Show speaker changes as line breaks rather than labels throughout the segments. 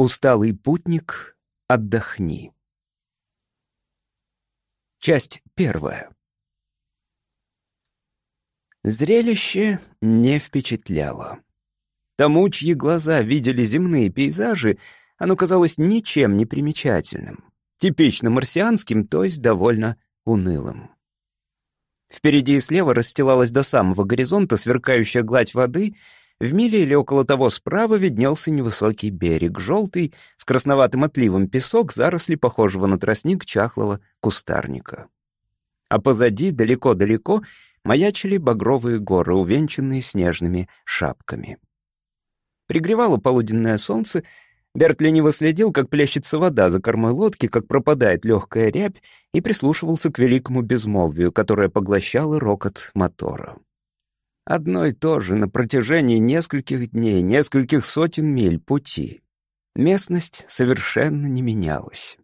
Усталый путник, отдохни. Часть первая. Зрелище не впечатляло. Тому, чьи глаза видели земные пейзажи, оно казалось ничем не примечательным, типично марсианским, то есть довольно унылым. Впереди и слева расстилалась до самого горизонта сверкающая гладь воды, в миле или около того справа виднелся невысокий берег, желтый, с красноватым отливом песок, заросли похожего на тростник чахлого кустарника. А позади, далеко-далеко, маячили багровые горы, увенчанные снежными шапками. Пригревало полуденное солнце, Берт лениво следил, как плещется вода за кормой лодки, как пропадает легкая рябь, и прислушивался к великому безмолвию, которое поглощало рокот мотора. Одно и то же на протяжении нескольких дней, нескольких сотен миль пути. Местность совершенно не менялась.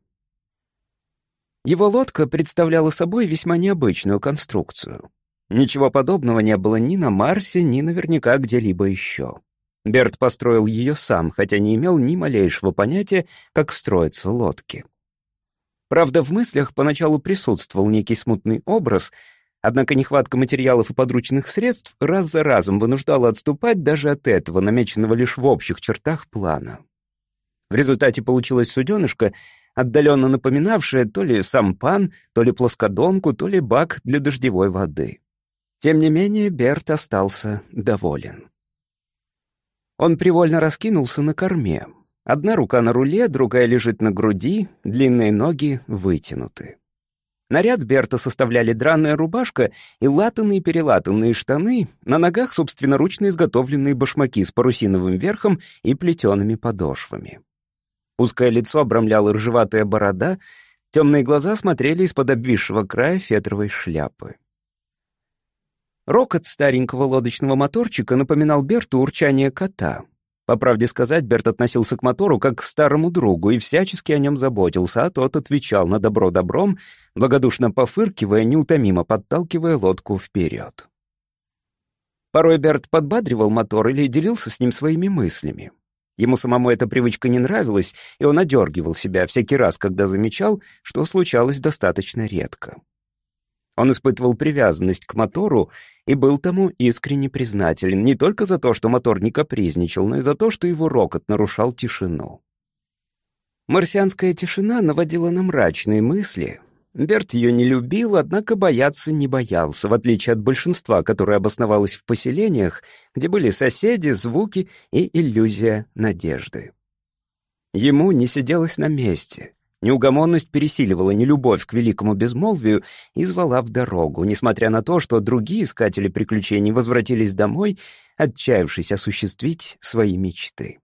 Его лодка представляла собой весьма необычную конструкцию. Ничего подобного не было ни на Марсе, ни наверняка где-либо еще. Берт построил ее сам, хотя не имел ни малейшего понятия, как строятся лодки. Правда, в мыслях поначалу присутствовал некий смутный образ, однако нехватка материалов и подручных средств раз за разом вынуждала отступать даже от этого, намеченного лишь в общих чертах плана. В результате получилась суденышка, отдаленно напоминавшая то ли сампан, то ли плоскодонку, то ли бак для дождевой воды. Тем не менее, Берт остался доволен. Он привольно раскинулся на корме. Одна рука на руле, другая лежит на груди, длинные ноги вытянуты. Наряд Берта составляли драная рубашка и латанные-перелатанные штаны, на ногах собственноручно изготовленные башмаки с парусиновым верхом и плетеными подошвами. Узкое лицо обрамляла ржеватая борода, темные глаза смотрели из-под обвисшего края фетровой шляпы. Рокот старенького лодочного моторчика напоминал Берту урчание кота. По правде сказать, Берт относился к мотору как к старому другу и всячески о нем заботился, а тот отвечал на добро добром, благодушно пофыркивая, неутомимо подталкивая лодку вперед. Порой Берт подбадривал мотор или делился с ним своими мыслями. Ему самому эта привычка не нравилась, и он одергивал себя всякий раз, когда замечал, что случалось достаточно редко. Он испытывал привязанность к мотору и был тому искренне признателен не только за то, что мотор не капризничал, но и за то, что его рокот нарушал тишину. Марсианская тишина наводила на мрачные мысли. Берт ее не любил, однако бояться не боялся, в отличие от большинства, которое обосновалось в поселениях, где были соседи, звуки и иллюзия надежды. Ему не сиделось на месте — Неугомонность пересиливала нелюбовь к великому безмолвию и звала в дорогу, несмотря на то, что другие искатели приключений возвратились домой, отчаявшись осуществить свои мечты.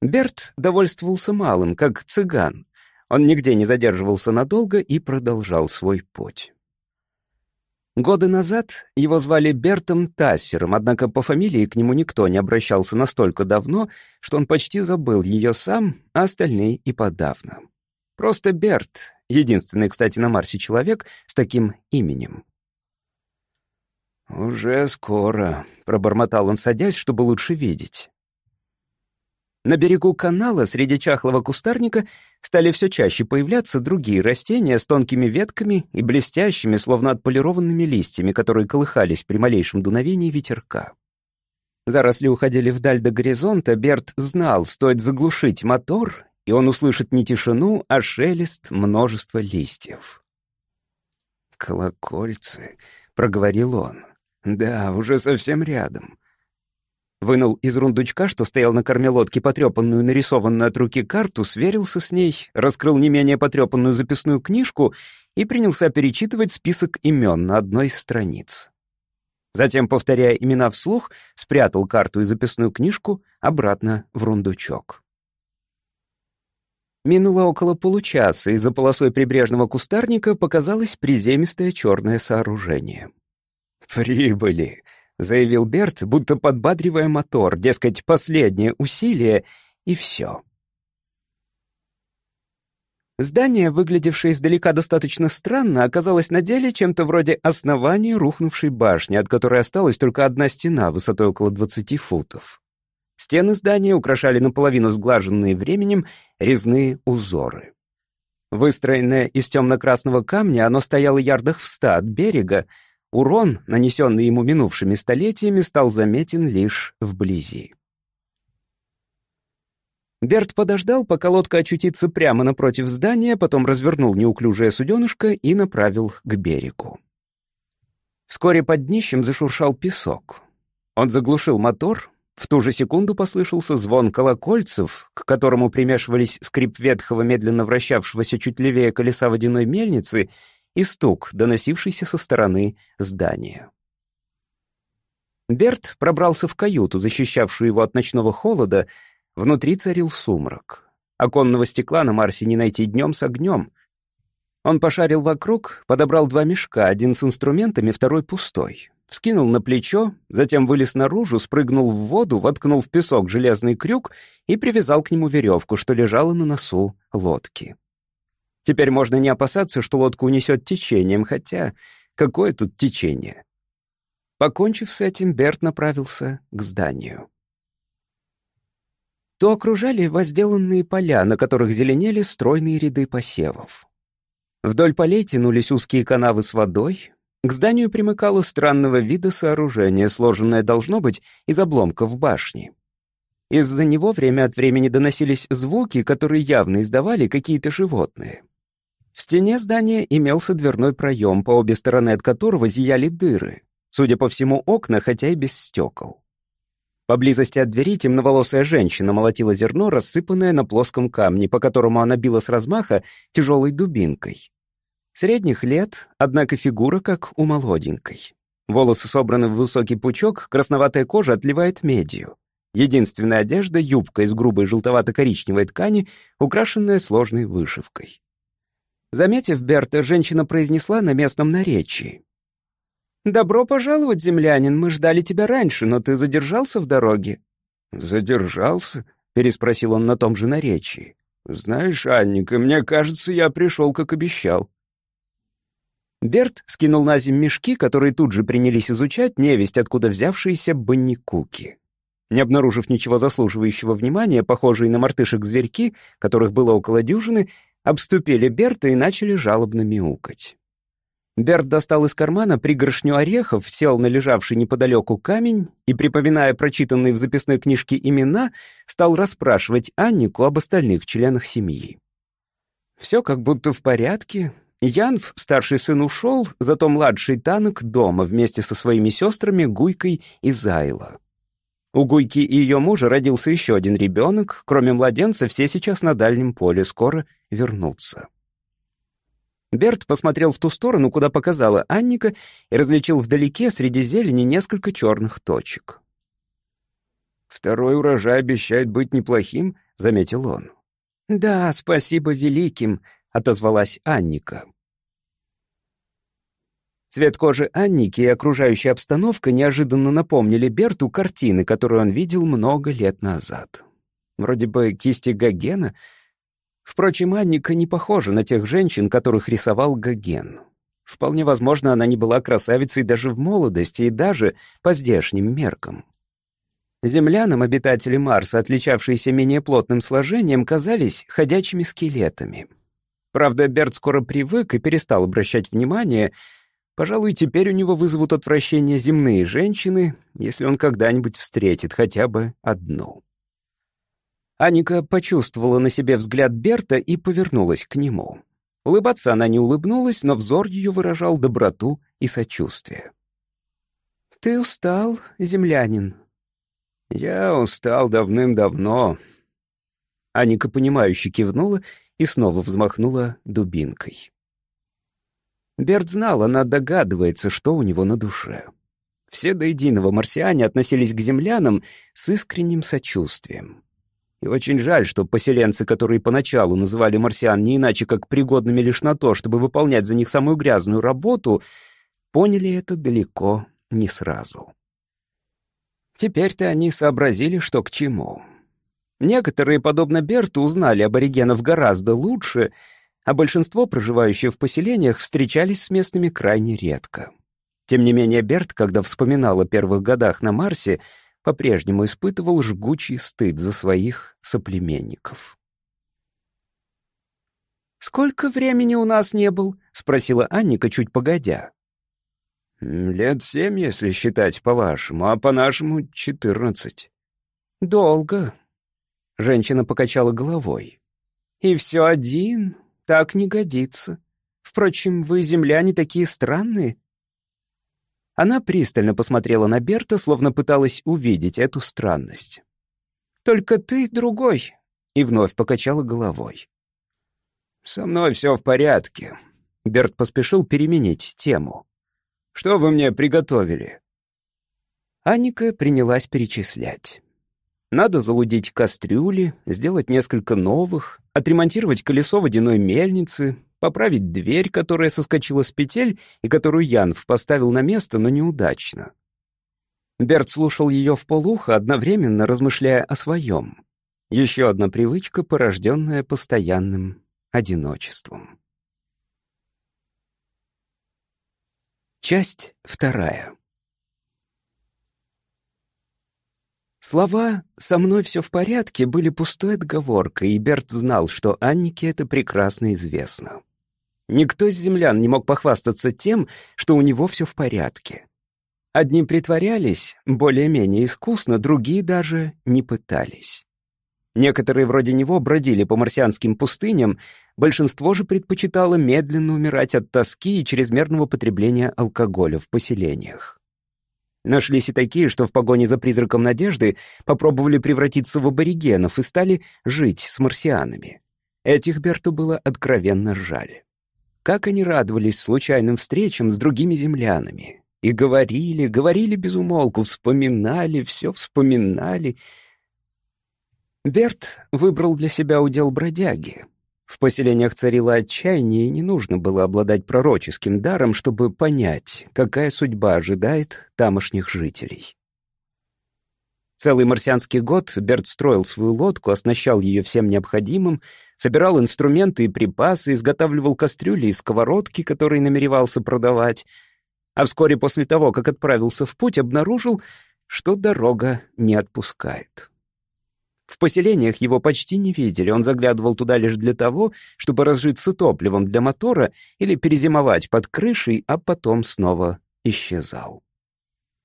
Берт довольствовался малым, как цыган. Он нигде не задерживался надолго и продолжал свой путь. Годы назад его звали Бертом Тассером, однако по фамилии к нему никто не обращался настолько давно, что он почти забыл ее сам, а остальные и подавно. Просто Берт, единственный, кстати, на Марсе человек с таким именем. «Уже скоро», — пробормотал он, садясь, чтобы лучше видеть. На берегу канала среди чахлого кустарника стали все чаще появляться другие растения с тонкими ветками и блестящими, словно отполированными листьями, которые колыхались при малейшем дуновении ветерка. Заросли уходили вдаль до горизонта, Берт знал, стоит заглушить мотор, и он услышит не тишину, а шелест множества листьев. «Колокольцы», — проговорил он. «Да, уже совсем рядом. Вынул из рундучка, что стоял на корме лодки, потрепанную, нарисованную от руки карту, сверился с ней, раскрыл не менее потрепанную записную книжку и принялся перечитывать список имен на одной из страниц. Затем, повторяя имена вслух, спрятал карту и записную книжку обратно в рундучок. Минуло около получаса, и за полосой прибрежного кустарника показалось приземистое черное сооружение. «Прибыли!» — заявил Берт, будто подбадривая мотор, дескать, последнее усилие, и все. Здание, выглядевшее издалека достаточно странно, оказалось на деле чем-то вроде основания рухнувшей башни, от которой осталась только одна стена высотой около 20 футов. Стены здания украшали наполовину сглаженные временем резные узоры. Выстроенное из темно-красного камня, оно стояло ярдах в ста от берега. Урон, нанесенный ему минувшими столетиями, стал заметен лишь вблизи. Берт подождал, пока лодка очутится прямо напротив здания, потом развернул неуклюжее суденышко и направил к берегу. Вскоре под днищем зашуршал песок. Он заглушил мотор, в ту же секунду послышался звон колокольцев, к которому примешивались скрип ветхого, медленно вращавшегося чуть левее колеса водяной мельницы и стук, доносившийся со стороны здания. Берт пробрался в каюту, защищавшую его от ночного холода. Внутри царил сумрак. Оконного стекла на Марсе не найти днем с огнем. Он пошарил вокруг, подобрал два мешка, один с инструментами, второй пустой вскинул на плечо, затем вылез наружу, спрыгнул в воду, воткнул в песок железный крюк и привязал к нему веревку, что лежала на носу лодки. Теперь можно не опасаться, что лодку унесет течением, хотя какое тут течение? Покончив с этим, Берт направился к зданию. То окружали возделанные поля, на которых зеленели стройные ряды посевов. Вдоль полей тянулись узкие канавы с водой, к зданию примыкало странного вида сооружение, сложенное, должно быть, из обломков башни. Из-за него время от времени доносились звуки, которые явно издавали какие-то животные. В стене здания имелся дверной проем, по обе стороны от которого зияли дыры. Судя по всему, окна, хотя и без стекол. Поблизости от двери темноволосая женщина молотила зерно, рассыпанное на плоском камне, по которому она била с размаха тяжелой дубинкой. Средних лет, однако фигура как у молоденькой. Волосы собраны в высокий пучок, красноватая кожа отливает медью. Единственная одежда — юбка из грубой желтовато-коричневой ткани, украшенная сложной вышивкой. Заметив Берта, женщина произнесла на местном наречии. «Добро пожаловать, землянин, мы ждали тебя раньше, но ты задержался в дороге».
«Задержался?» — переспросил он на том же наречии. «Знаешь, Анника, мне кажется, я пришел, как обещал».
Берт скинул на земь мешки, которые тут же принялись изучать невесть, откуда взявшиеся банникуки. Не обнаружив ничего заслуживающего внимания, похожие на мартышек-зверьки, которых было около дюжины, обступили Берта и начали жалобно мяукать. Берт достал из кармана пригоршню орехов, сел на лежавший неподалеку камень и, припоминая прочитанные в записной книжке имена, стал расспрашивать Аннику об остальных членах семьи. Все как будто в порядке, Янв, старший сын, ушел, зато младший Танок дома вместе со своими сестрами Гуйкой и Зайла. У Гуйки и ее мужа родился еще один ребенок. Кроме младенца, все сейчас на дальнем поле, скоро вернутся. Берт посмотрел в ту сторону, куда показала Анника, и различил вдалеке среди зелени несколько черных точек.
«Второй урожай обещает быть неплохим», — заметил он.
«Да, спасибо великим», — отозвалась Анника. Цвет кожи Анники и окружающая обстановка неожиданно напомнили Берту картины, которые он видел много лет назад. Вроде бы кисти Гогена. Впрочем, Анника не похожа на тех женщин, которых рисовал Гоген. Вполне возможно, она не была красавицей даже в молодости и даже по здешним меркам. Землянам обитатели Марса, отличавшиеся менее плотным сложением, казались ходячими скелетами. Правда, Берт скоро привык и перестал обращать внимание. Пожалуй, теперь у него вызовут отвращение земные женщины, если он когда-нибудь встретит хотя бы одну. Аника почувствовала на себе взгляд Берта и повернулась к нему. Улыбаться она не улыбнулась, но взор ее выражал доброту и сочувствие. «Ты устал, землянин?»
«Я устал давным-давно».
Аника, понимающе кивнула и снова взмахнула дубинкой. Берт знал, она догадывается, что у него на душе. Все до единого марсиане относились к землянам с искренним сочувствием. И очень жаль, что поселенцы, которые поначалу называли марсиан не иначе, как пригодными лишь на то, чтобы выполнять за них самую грязную работу, поняли это далеко не сразу. Теперь-то они сообразили, что к чему. Некоторые, подобно Берту, узнали аборигенов гораздо лучше, а большинство, проживающих в поселениях, встречались с местными крайне редко. Тем не менее, Берт, когда вспоминал о первых годах на Марсе, по-прежнему испытывал жгучий стыд за своих соплеменников. «Сколько времени у нас не был?» — спросила Анника чуть погодя.
«Лет семь, если считать по-вашему, а по-нашему — четырнадцать».
«Долго». Женщина покачала головой. «И все один. Так не годится. Впрочем, вы, земляне, такие странные». Она пристально посмотрела на Берта, словно пыталась увидеть эту странность. «Только ты другой», — и вновь покачала головой.
«Со мной все в порядке».
Берт поспешил переменить тему.
«Что вы мне приготовили?»
Аника принялась перечислять. Надо залудить кастрюли, сделать несколько новых, отремонтировать колесо водяной мельницы, поправить дверь, которая соскочила с петель и которую Янв поставил на место, но неудачно. Берт слушал ее в полухо, одновременно размышляя о своем. Еще одна привычка, порожденная постоянным одиночеством. Часть вторая. Слова «со мной все в порядке» были пустой отговоркой, и Берт знал, что Аннике это прекрасно известно. Никто из землян не мог похвастаться тем, что у него все в порядке. Одни притворялись более-менее искусно, другие даже не пытались. Некоторые вроде него бродили по марсианским пустыням, большинство же предпочитало медленно умирать от тоски и чрезмерного потребления алкоголя в поселениях. Нашлись и такие, что в погоне за призраком надежды попробовали превратиться в аборигенов и стали жить с марсианами. Этих Берту было откровенно жаль. Как они радовались случайным встречам с другими землянами. И говорили, говорили без умолку, вспоминали, все вспоминали. Берт выбрал для себя удел бродяги. В поселениях царило отчаяние, и не нужно было обладать пророческим даром, чтобы понять, какая судьба ожидает тамошних жителей. Целый марсианский год Берт строил свою лодку, оснащал ее всем необходимым, собирал инструменты и припасы, изготавливал кастрюли и сковородки, которые намеревался продавать. А вскоре после того, как отправился в путь, обнаружил, что дорога не отпускает. В поселениях его почти не видели, он заглядывал туда лишь для того, чтобы разжиться топливом для мотора или перезимовать под крышей, а потом снова исчезал.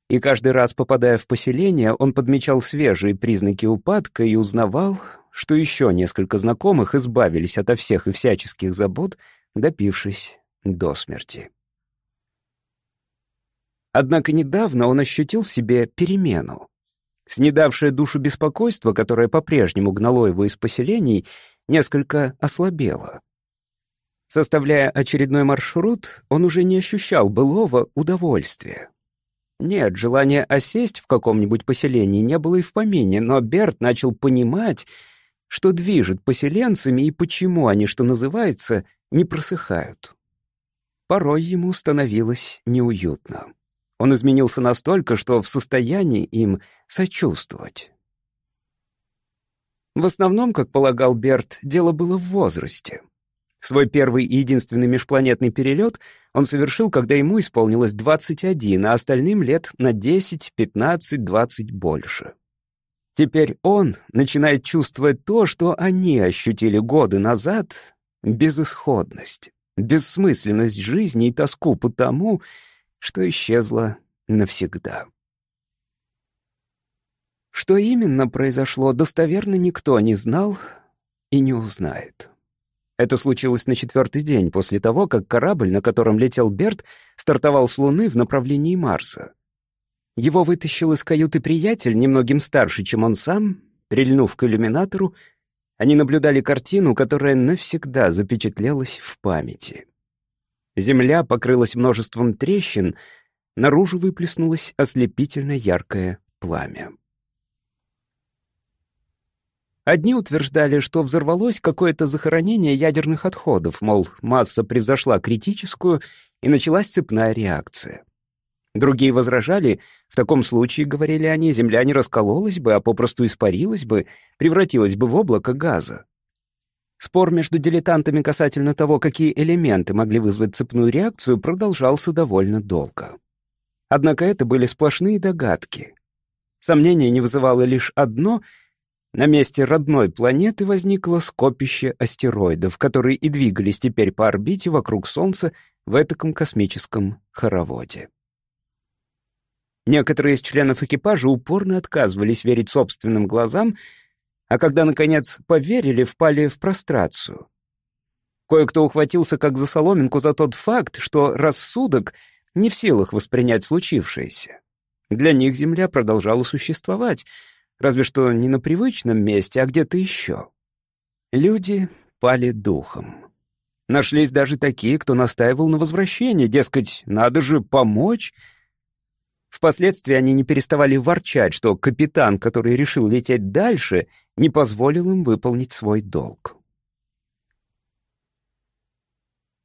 И каждый раз, попадая в поселение, он подмечал свежие признаки упадка и узнавал, что еще несколько знакомых избавились ото всех и всяческих забот, допившись до смерти. Однако недавно он ощутил в себе перемену. Снедавшее душу беспокойство, которое по-прежнему гнало его из поселений, несколько ослабело. Составляя очередной маршрут, он уже не ощущал былого удовольствия. Нет, желания осесть в каком-нибудь поселении не было и в помине, но Берт начал понимать, что движет поселенцами и почему они, что называется, не просыхают. Порой ему становилось неуютно. Он изменился настолько, что в состоянии им сочувствовать. В основном, как полагал Берт, дело было в возрасте. Свой первый и единственный межпланетный перелет он совершил, когда ему исполнилось 21, а остальным лет на 10, 15, 20 больше. Теперь он начинает чувствовать то, что они ощутили годы назад — безысходность, бессмысленность жизни и тоску по тому, что исчезло навсегда. Что именно произошло, достоверно никто не знал и не узнает. Это случилось на четвертый день после того, как корабль, на котором летел Берт, стартовал с Луны в направлении Марса. Его вытащил из каюты приятель, немногим старше, чем он сам, прильнув к иллюминатору, они наблюдали картину, которая навсегда запечатлелась в памяти. Земля покрылась множеством трещин, наружу выплеснулось ослепительно яркое пламя. Одни утверждали, что взорвалось какое-то захоронение ядерных отходов, мол, масса превзошла критическую, и началась цепная реакция. Другие возражали, в таком случае, говорили они, Земля не раскололась бы, а попросту испарилась бы, превратилась бы в облако газа. Спор между дилетантами касательно того, какие элементы могли вызвать цепную реакцию, продолжался довольно долго. Однако это были сплошные догадки. Сомнения не вызывало лишь одно — на месте родной планеты возникло скопище астероидов, которые и двигались теперь по орбите вокруг Солнца в этаком космическом хороводе. Некоторые из членов экипажа упорно отказывались верить собственным глазам, а когда, наконец, поверили, впали в прострацию. Кое-кто ухватился как за соломинку за тот факт, что рассудок не в силах воспринять случившееся. Для них Земля продолжала существовать — разве что не на привычном месте, а где-то еще. Люди пали духом. Нашлись даже такие, кто настаивал на возвращении, дескать, надо же помочь. Впоследствии они не переставали ворчать, что капитан, который решил лететь дальше, не позволил им выполнить свой долг.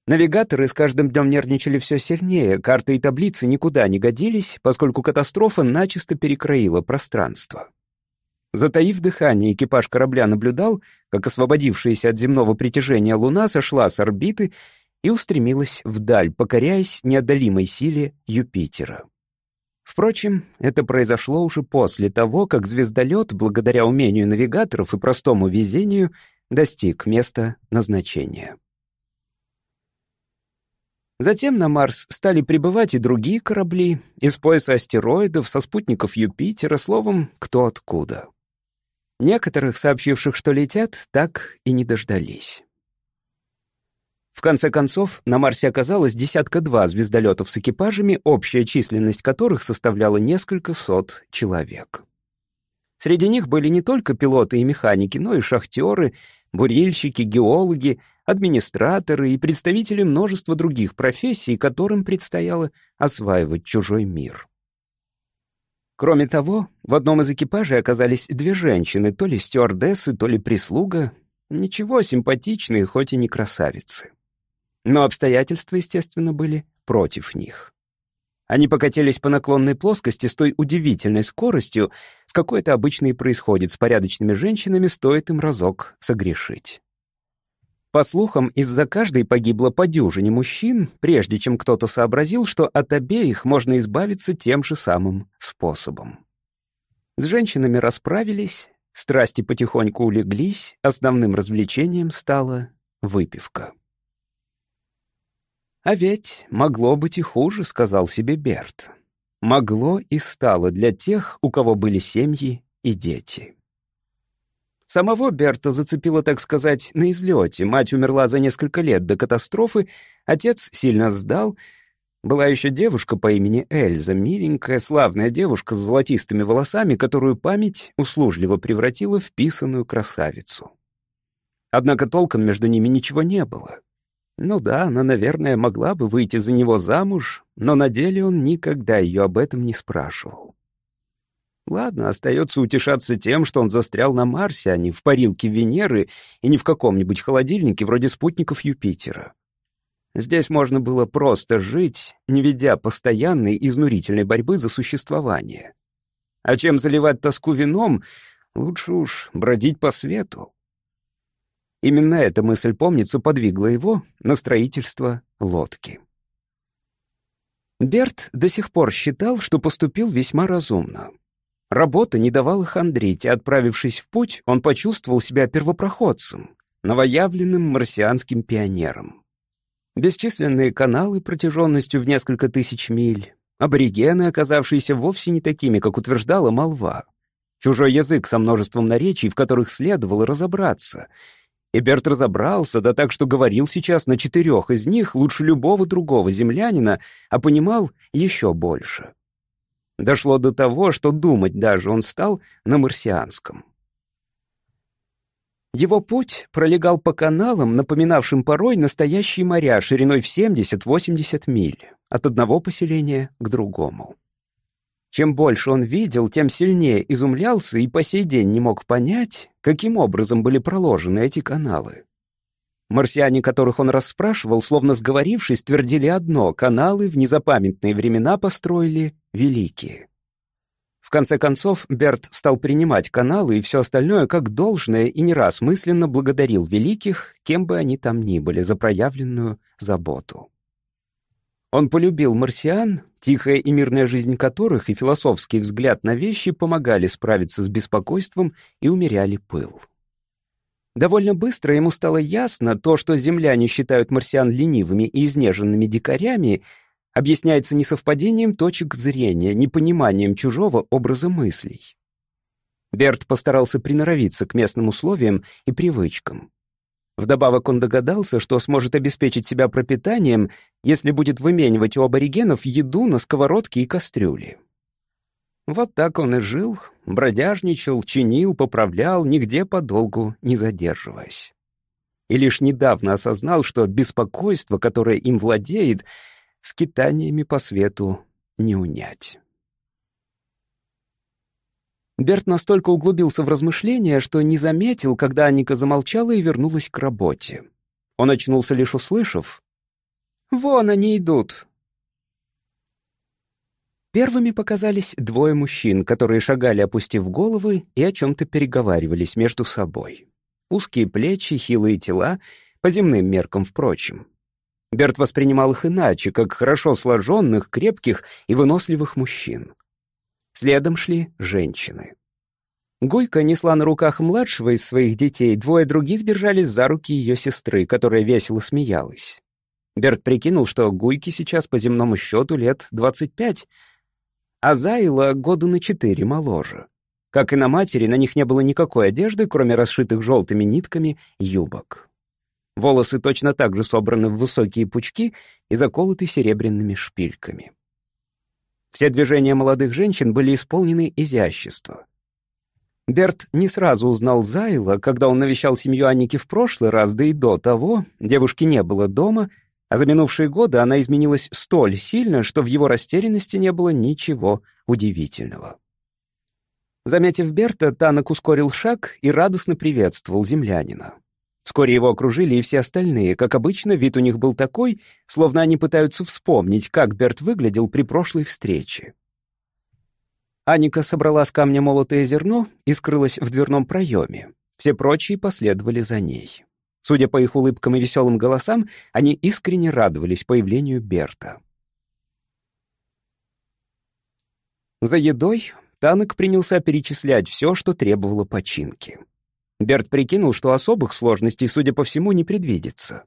Навигаторы с каждым днем нервничали все сильнее, карты и таблицы никуда не годились, поскольку катастрофа начисто перекроила пространство. Затаив дыхание, экипаж корабля наблюдал, как освободившаяся от земного притяжения Луна сошла с орбиты и устремилась вдаль, покоряясь неодолимой силе Юпитера. Впрочем, это произошло уже после того, как звездолет, благодаря умению навигаторов и простому везению, достиг места назначения. Затем на Марс стали прибывать и другие корабли, из пояса астероидов, со спутников Юпитера, словом, кто откуда. Некоторых, сообщивших, что летят, так и не дождались. В конце концов, на Марсе оказалось десятка-два звездолетов с экипажами, общая численность которых составляла несколько сот человек. Среди них были не только пилоты и механики, но и шахтеры, бурильщики, геологи, администраторы и представители множества других профессий, которым предстояло осваивать чужой мир. Кроме того, в одном из экипажей оказались две женщины, то ли стюардессы, то ли прислуга. Ничего, симпатичные, хоть и не красавицы. Но обстоятельства, естественно, были против них. Они покатились по наклонной плоскости с той удивительной скоростью, с какой это обычно и происходит с порядочными женщинами, стоит им разок согрешить. По слухам, из-за каждой погибло по дюжине мужчин, прежде чем кто-то сообразил, что от обеих можно избавиться тем же самым способом. С женщинами расправились, страсти потихоньку улеглись, основным развлечением стала выпивка. «А ведь могло быть и хуже», — сказал себе Берт. «Могло и стало для тех, у кого были семьи и дети». Самого Берта зацепило, так сказать, на излете. Мать умерла за несколько лет до катастрофы, отец сильно сдал. Была еще девушка по имени Эльза, миленькая, славная девушка с золотистыми волосами, которую память услужливо превратила в писаную красавицу. Однако толком между ними ничего не было. Ну да, она, наверное, могла бы выйти за него замуж, но на деле он никогда ее об этом не спрашивал. Ладно, остается утешаться тем, что он застрял на Марсе, а не в парилке Венеры и не в каком-нибудь холодильнике вроде спутников Юпитера. Здесь можно было просто жить, не ведя постоянной изнурительной борьбы за существование. А чем заливать тоску вином, лучше уж бродить по свету. Именно эта мысль, помнится, подвигла его на строительство лодки. Берт до сих пор считал, что поступил весьма разумно. Работа не давала хандрить, и, отправившись в путь, он почувствовал себя первопроходцем, новоявленным марсианским пионером. Бесчисленные каналы протяженностью в несколько тысяч миль, аборигены, оказавшиеся вовсе не такими, как утверждала молва, чужой язык со множеством наречий, в которых следовало разобраться. И Берт разобрался, да так, что говорил сейчас на четырех из них лучше любого другого землянина, а понимал еще больше. Дошло до того, что думать даже он стал на марсианском. Его путь пролегал по каналам, напоминавшим порой настоящие моря шириной в 70-80 миль, от одного поселения к другому. Чем больше он видел, тем сильнее изумлялся и по сей день не мог понять, каким образом были проложены эти каналы. Марсиане, которых он расспрашивал, словно сговорившись, твердили одно — каналы в незапамятные времена построили великие. В конце концов, Берт стал принимать каналы и все остальное как должное и не раз мысленно благодарил великих, кем бы они там ни были, за проявленную заботу. Он полюбил марсиан, тихая и мирная жизнь которых и философский взгляд на вещи помогали справиться с беспокойством и умеряли пыл. Довольно быстро ему стало ясно, то, что земляне считают марсиан ленивыми и изнеженными дикарями, объясняется несовпадением точек зрения, непониманием чужого образа мыслей. Берт постарался приноровиться к местным условиям и привычкам. Вдобавок он догадался, что сможет обеспечить себя пропитанием, если будет выменивать у аборигенов еду на сковородке и кастрюли. Вот так он и жил, бродяжничал, чинил, поправлял, нигде подолгу не задерживаясь. И лишь недавно осознал, что беспокойство, которое им владеет, скитаниями по свету не унять. Берт настолько углубился в размышления, что не заметил, когда Анника замолчала и вернулась к работе. Он очнулся лишь услышав. «Вон они идут!» Первыми показались двое мужчин, которые шагали, опустив головы, и о чем-то переговаривались между собой. Узкие плечи, хилые тела, по земным меркам, впрочем. Берт воспринимал их иначе, как хорошо сложенных, крепких и выносливых мужчин. Следом шли женщины. Гойка несла на руках младшего из своих детей, двое других держались за руки ее сестры, которая весело смеялась. Берт прикинул, что Гуйке сейчас по земному счету лет 25, а Зайла года на четыре моложе. Как и на матери, на них не было никакой одежды, кроме расшитых желтыми нитками юбок. Волосы точно так же собраны в высокие пучки и заколоты серебряными шпильками. Все движения молодых женщин были исполнены изящества. Берт не сразу узнал Зайла, когда он навещал семью Анники в прошлый раз, да и до того девушки не было дома, а за минувшие годы она изменилась столь сильно, что в его растерянности не было ничего удивительного. Заметив Берта, Танок ускорил шаг и радостно приветствовал землянина. Вскоре его окружили и все остальные. Как обычно, вид у них был такой, словно они пытаются вспомнить, как Берт выглядел при прошлой встрече. Аника собрала с камня молотое зерно и скрылась в дверном проеме. Все прочие последовали за ней. Судя по их улыбкам и веселым голосам, они искренне радовались появлению Берта. За едой Танок принялся перечислять все, что требовало починки. Берт прикинул, что особых сложностей, судя по всему, не предвидится.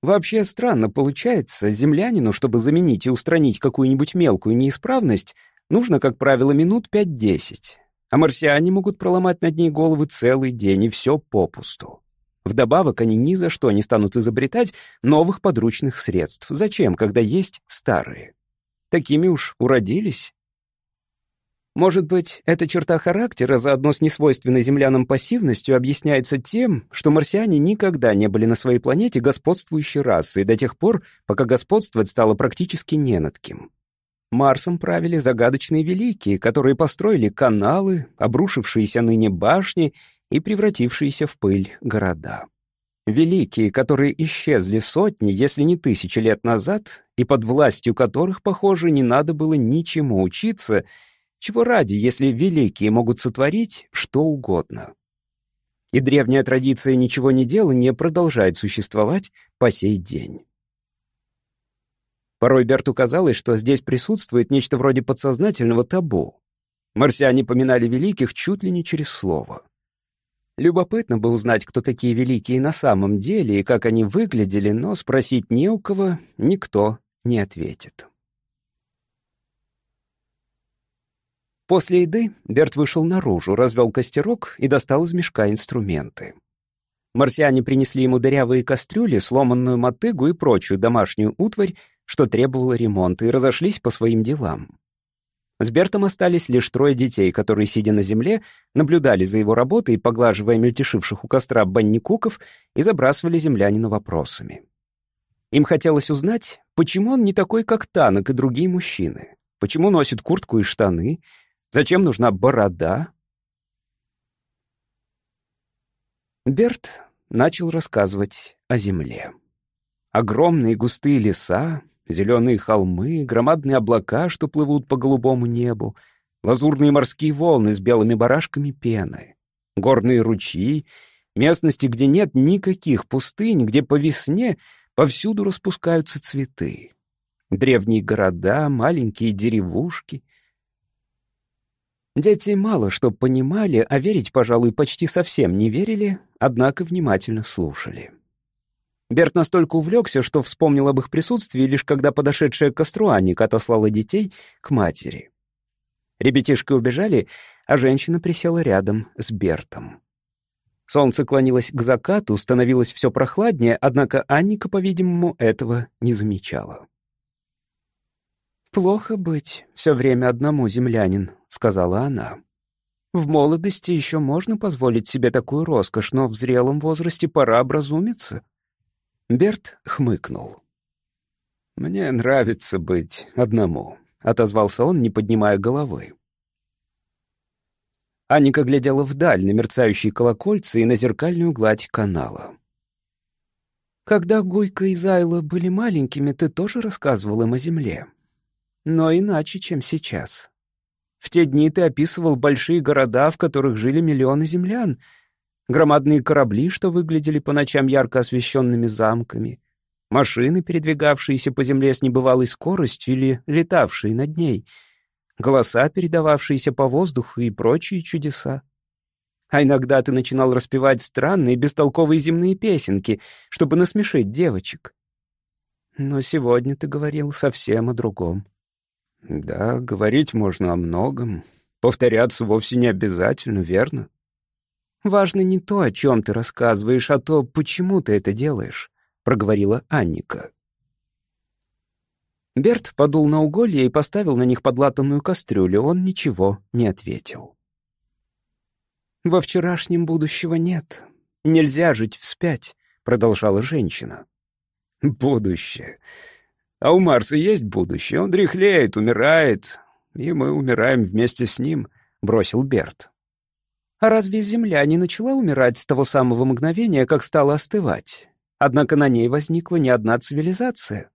Вообще странно получается, землянину, чтобы заменить и устранить какую-нибудь мелкую неисправность, нужно, как правило, минут 5-10. А марсиане могут проломать над ней головы целый день, и все попусту. Вдобавок, они ни за что не станут изобретать новых подручных средств. Зачем, когда есть старые? Такими уж уродились. Может быть, эта черта характера заодно с несвойственной землянам пассивностью объясняется тем, что марсиане никогда не были на своей планете господствующей расой до тех пор, пока господствовать стало практически не над кем. Марсом правили загадочные великие, которые построили каналы, обрушившиеся ныне башни и превратившиеся в пыль города. Великие, которые исчезли сотни, если не тысячи лет назад, и под властью которых, похоже, не надо было ничему учиться — чего ради, если великие могут сотворить что угодно? И древняя традиция ничего не делания продолжает существовать по сей день. Порой Берту казалось, что здесь присутствует нечто вроде подсознательного табу. Марсиане поминали великих чуть ли не через слово. Любопытно бы узнать, кто такие великие на самом деле и как они выглядели, но спросить не у кого никто не ответит. После еды Берт вышел наружу, развел костерок и достал из мешка инструменты. Марсиане принесли ему дырявые кастрюли, сломанную мотыгу и прочую домашнюю утварь, что требовало ремонта, и разошлись по своим делам. С Бертом остались лишь трое детей, которые, сидя на земле, наблюдали за его работой, поглаживая мельтешивших у костра банникуков и забрасывали землянина вопросами. Им хотелось узнать, почему он не такой, как Танок и другие мужчины, почему носит куртку и штаны, Зачем нужна борода? Берт начал рассказывать о земле. Огромные густые леса, зеленые холмы, громадные облака, что плывут по голубому небу, лазурные морские волны с белыми барашками пены, горные ручьи, местности, где нет никаких пустынь, где по весне повсюду распускаются цветы. Древние города, маленькие деревушки. Дети мало что понимали, а верить, пожалуй, почти совсем не верили, однако внимательно слушали. Берт настолько увлекся, что вспомнил об их присутствии, лишь когда подошедшая к Аструанник отослала детей к матери. Ребятишки убежали, а женщина присела рядом с Бертом. Солнце клонилось к закату, становилось все прохладнее, однако Анника, по-видимому, этого не замечала. «Плохо быть все время одному, землянин», — сказала она. «В молодости еще можно позволить себе такую роскошь, но в зрелом возрасте пора образумиться». Берт хмыкнул. «Мне нравится быть одному», — отозвался он, не поднимая головы. Аника глядела вдаль на мерцающие колокольцы и на зеркальную гладь канала. «Когда Гуйка и Зайла были маленькими, ты тоже рассказывал им о земле. Но иначе, чем сейчас. В те дни ты описывал большие города, в которых жили миллионы землян, громадные корабли, что выглядели по ночам ярко освещенными замками, машины, передвигавшиеся по земле с небывалой скоростью или летавшие над ней — голоса, передававшиеся по воздуху и прочие чудеса. А иногда ты начинал распевать странные, бестолковые земные песенки, чтобы насмешить девочек. Но сегодня ты говорил совсем о другом. Да, говорить можно о многом. Повторяться вовсе не обязательно, верно? Важно не то, о чем ты рассказываешь, а то, почему ты это делаешь, — проговорила Анника. Берт подул на уголья и поставил на них подлатанную кастрюлю. Он ничего не ответил. «Во вчерашнем будущего нет. Нельзя жить вспять», — продолжала женщина. «Будущее. А у Марса есть будущее. Он дряхлеет, умирает, и мы умираем вместе с ним», — бросил Берт. «А разве Земля не начала умирать с того самого мгновения, как стала остывать? Однако на ней возникла не одна цивилизация».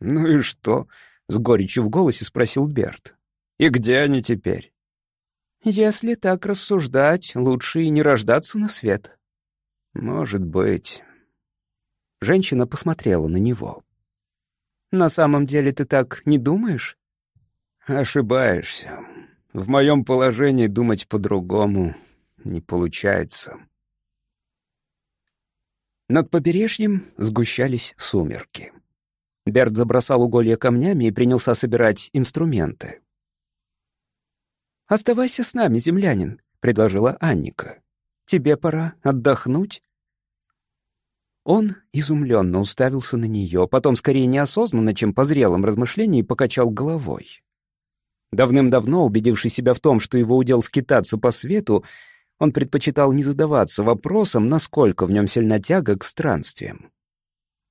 «Ну и что?» — с горечью в голосе спросил Берт. «И где они теперь?» «Если так рассуждать, лучше и не рождаться на свет». «Может быть». Женщина посмотрела на него. «На самом деле ты так не думаешь?» «Ошибаешься. В моем положении думать по-другому не получается». Над побережьем сгущались сумерки. Берт забросал уголья камнями и принялся собирать инструменты. «Оставайся с нами, землянин», — предложила Анника. «Тебе пора отдохнуть». Он изумленно уставился на нее, потом скорее неосознанно, чем по зрелым размышлениям, покачал головой. Давным-давно, убедивший себя в том, что его удел скитаться по свету, он предпочитал не задаваться вопросом, насколько в нем сильна тяга к странствиям.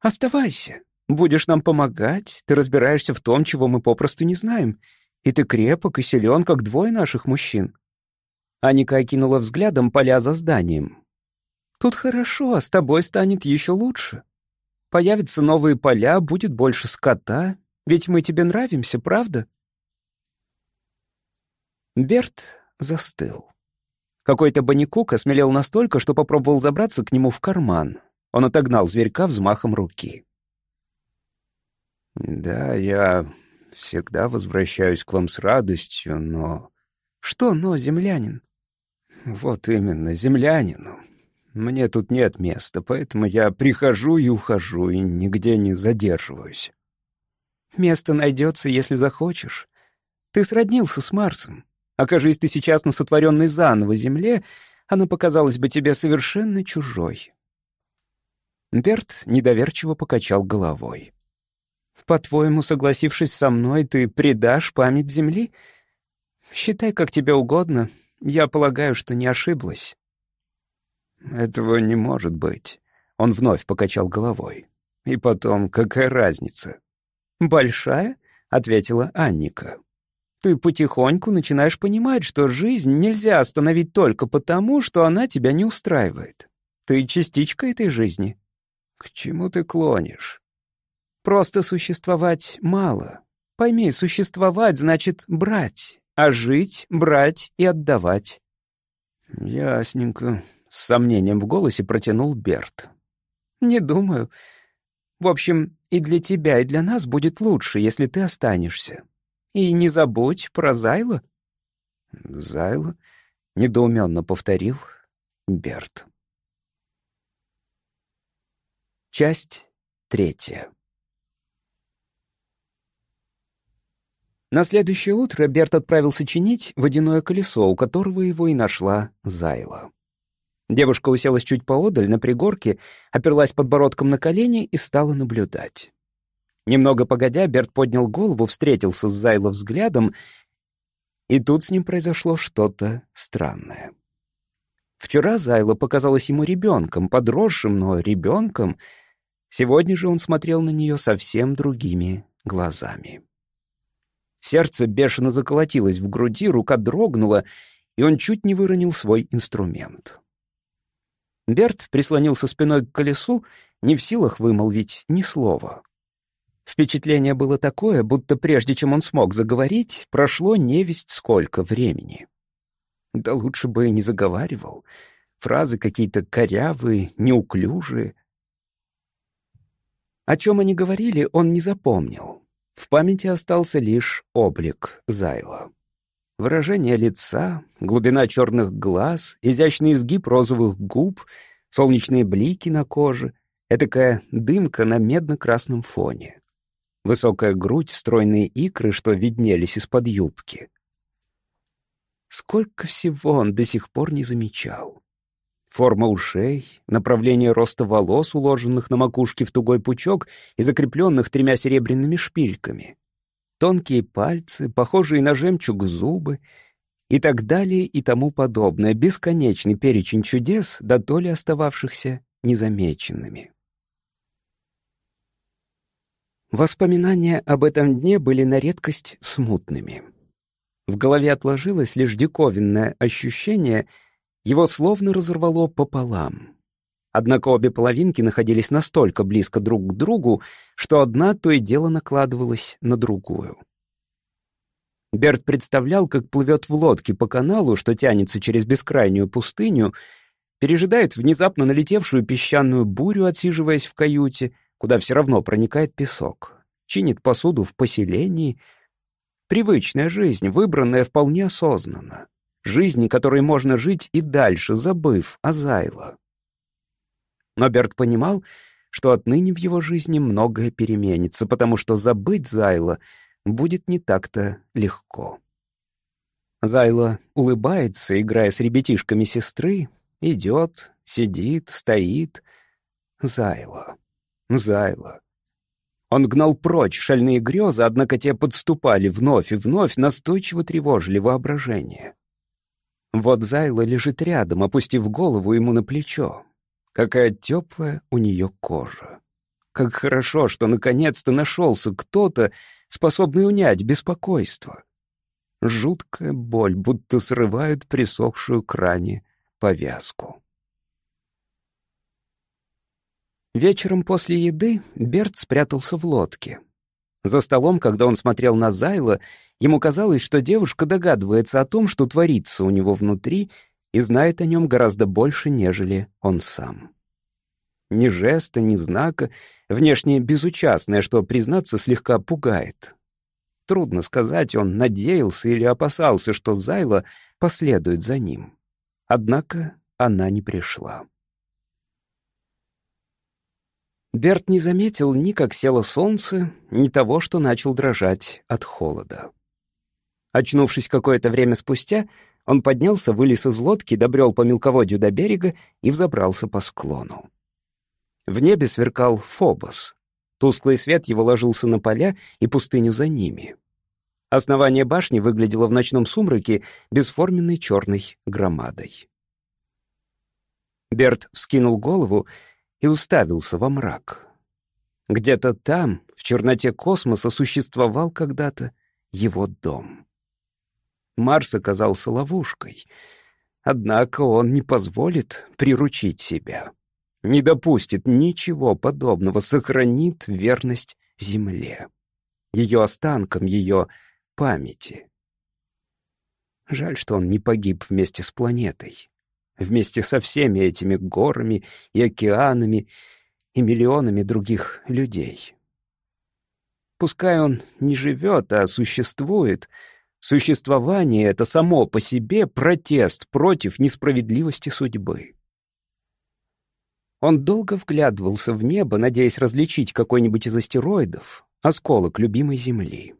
«Оставайся», Будешь нам помогать, ты разбираешься в том, чего мы попросту не знаем. И ты крепок и силен, как двое наших мужчин». Аника окинула взглядом поля за зданием. «Тут хорошо, а с тобой станет еще лучше. Появятся новые поля, будет больше скота, ведь мы тебе нравимся, правда?» Берт застыл. Какой-то баникук осмелел настолько, что попробовал забраться к нему в карман. Он отогнал зверька взмахом руки. «Да, я всегда возвращаюсь к вам с радостью, но...» «Что «но», землянин?» «Вот именно, землянину. Мне тут нет места, поэтому я прихожу и ухожу, и нигде не задерживаюсь». «Место найдется, если захочешь. Ты сроднился с Марсом. Окажись ты сейчас на сотворенной заново земле, она показалась бы тебе совершенно чужой». Берт недоверчиво покачал головой. По-твоему, согласившись со мной, ты предашь память Земли? Считай, как тебе угодно. Я полагаю, что не ошиблась». «Этого не может быть», — он вновь покачал головой. «И потом, какая разница?» «Большая?» — ответила Анника. «Ты потихоньку начинаешь понимать, что жизнь нельзя остановить только потому, что она тебя не устраивает. Ты частичка этой жизни». «К чему ты клонишь?» Просто существовать мало. Пойми, существовать значит брать, а жить — брать и отдавать. Ясненько. С сомнением в голосе протянул Берт. Не думаю. В общем, И для тебя, и для нас будет лучше, если ты останешься. И не забудь про Зайла».
«Зайла?» — недоуменно повторил Берт.
Часть третья. На следующее утро Берт отправился чинить водяное колесо, у которого его и нашла Зайла. Девушка уселась чуть поодаль, на пригорке, оперлась подбородком на колени и стала наблюдать. Немного погодя, Берт поднял голову, встретился с Зайло взглядом, и тут с ним произошло что-то странное. Вчера Зайла показалась ему ребенком, подросшим, но ребенком. Сегодня же он смотрел на нее совсем другими глазами. Сердце бешено заколотилось в груди, рука дрогнула, и он чуть не выронил свой инструмент. Берт прислонился спиной к колесу, не в силах вымолвить ни слова. Впечатление было такое, будто прежде чем он смог заговорить, прошло невесть сколько времени. Да лучше бы и не заговаривал. Фразы какие-то корявые, неуклюжие. О чем они говорили, он не запомнил. В памяти остался лишь облик Зайла. Выражение лица, глубина черных глаз, изящный изгиб розовых губ, солнечные блики на коже, этакая дымка на медно-красном фоне. Высокая грудь, стройные икры, что виднелись из-под юбки. Сколько всего он до сих пор не замечал. Форма ушей, направление роста волос, уложенных на макушке в тугой пучок и закрепленных тремя серебряными шпильками. Тонкие пальцы, похожие на жемчуг зубы и так далее и тому подобное. Бесконечный перечень чудес, да то ли остававшихся незамеченными. Воспоминания об этом дне были на редкость смутными. В голове отложилось лишь диковинное ощущение, его словно разорвало пополам. Однако обе половинки находились настолько близко друг к другу, что одна то и дело накладывалась на другую. Берт представлял, как плывет в лодке по каналу, что тянется через бескрайнюю пустыню, пережидает внезапно налетевшую песчаную бурю, отсиживаясь в каюте, куда все равно проникает песок, чинит посуду в поселении — Привычная жизнь, выбранная вполне осознанно. Жизнь, которой можно жить и дальше, забыв о Зайло. Но Берт понимал, что отныне в его жизни многое переменится, потому что забыть Зайла будет не так-то легко. Зайла улыбается, играя с ребятишками сестры, идет, сидит, стоит. Зайла, Зайла. Он гнал прочь шальные грезы, однако те подступали вновь и вновь, настойчиво тревожили воображение. Вот Зайла лежит рядом, опустив голову ему на плечо. Какая теплая у нее кожа. Как хорошо, что наконец-то нашелся кто-то, способный унять беспокойство. Жуткая боль, будто срывают присохшую к ране повязку. Вечером после еды Берт спрятался в лодке. За столом, когда он смотрел на Зайла, ему казалось, что девушка догадывается о том, что творится у него внутри, и знает о нем гораздо больше, нежели он сам. Ни жеста, ни знака, внешне безучастное, что, признаться, слегка пугает. Трудно сказать, он надеялся или опасался, что Зайла последует за ним. Однако она не пришла. Берт не заметил ни как село солнце, ни того, что начал дрожать от холода. Очнувшись какое-то время спустя, он поднялся, вылез из лодки, добрел по мелководью до берега и взобрался по склону. В небе сверкал Фобос. Тусклый свет его ложился на поля и пустыню за ними. Основание башни выглядело в ночном сумраке бесформенной черной громадой. Берт вскинул голову и уставился во мрак. Где-то там, в черноте космоса, существовал когда-то его дом. Марс оказался ловушкой. Однако он не позволит приручить себя. Не допустит ничего подобного, сохранит верность Земле. Ее останкам, ее памяти. Жаль, что он не погиб вместе с планетой вместе со всеми этими горами и океанами и миллионами других людей. Пускай он не живет, а существует. Существование — это само по себе протест против несправедливости судьбы. Он долго вглядывался в небо, надеясь различить какой-нибудь из астероидов, осколок любимой Земли.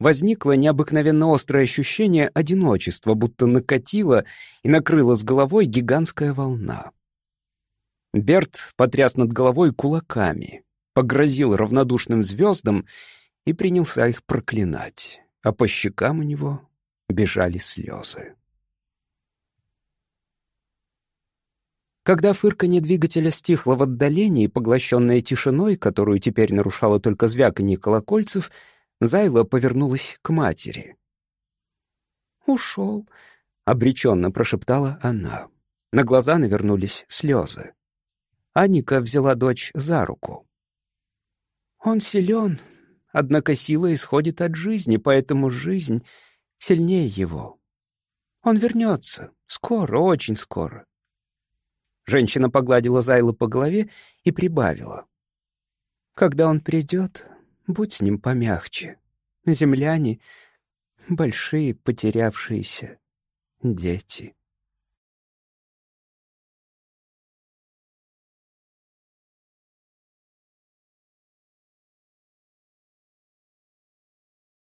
Возникло необыкновенно острое ощущение одиночества, будто накатило и накрыло с головой гигантская волна. Берт потряс над головой кулаками, погрозил равнодушным звездам и принялся их проклинать, а по щекам у него бежали слезы. Когда фырканье двигателя стихло в отдалении, поглощенное тишиной, которую теперь нарушало только звяканье колокольцев, Зайла повернулась к матери. «Ушел», — обреченно прошептала она. На глаза навернулись слезы. Аника взяла дочь за руку. «Он силен, однако сила исходит от жизни, поэтому жизнь сильнее его. Он вернется, скоро, очень скоро. Женщина погладила Зайла по голове и прибавила. «Когда он придет, будь с ним помягче. Земляне — большие потерявшиеся дети».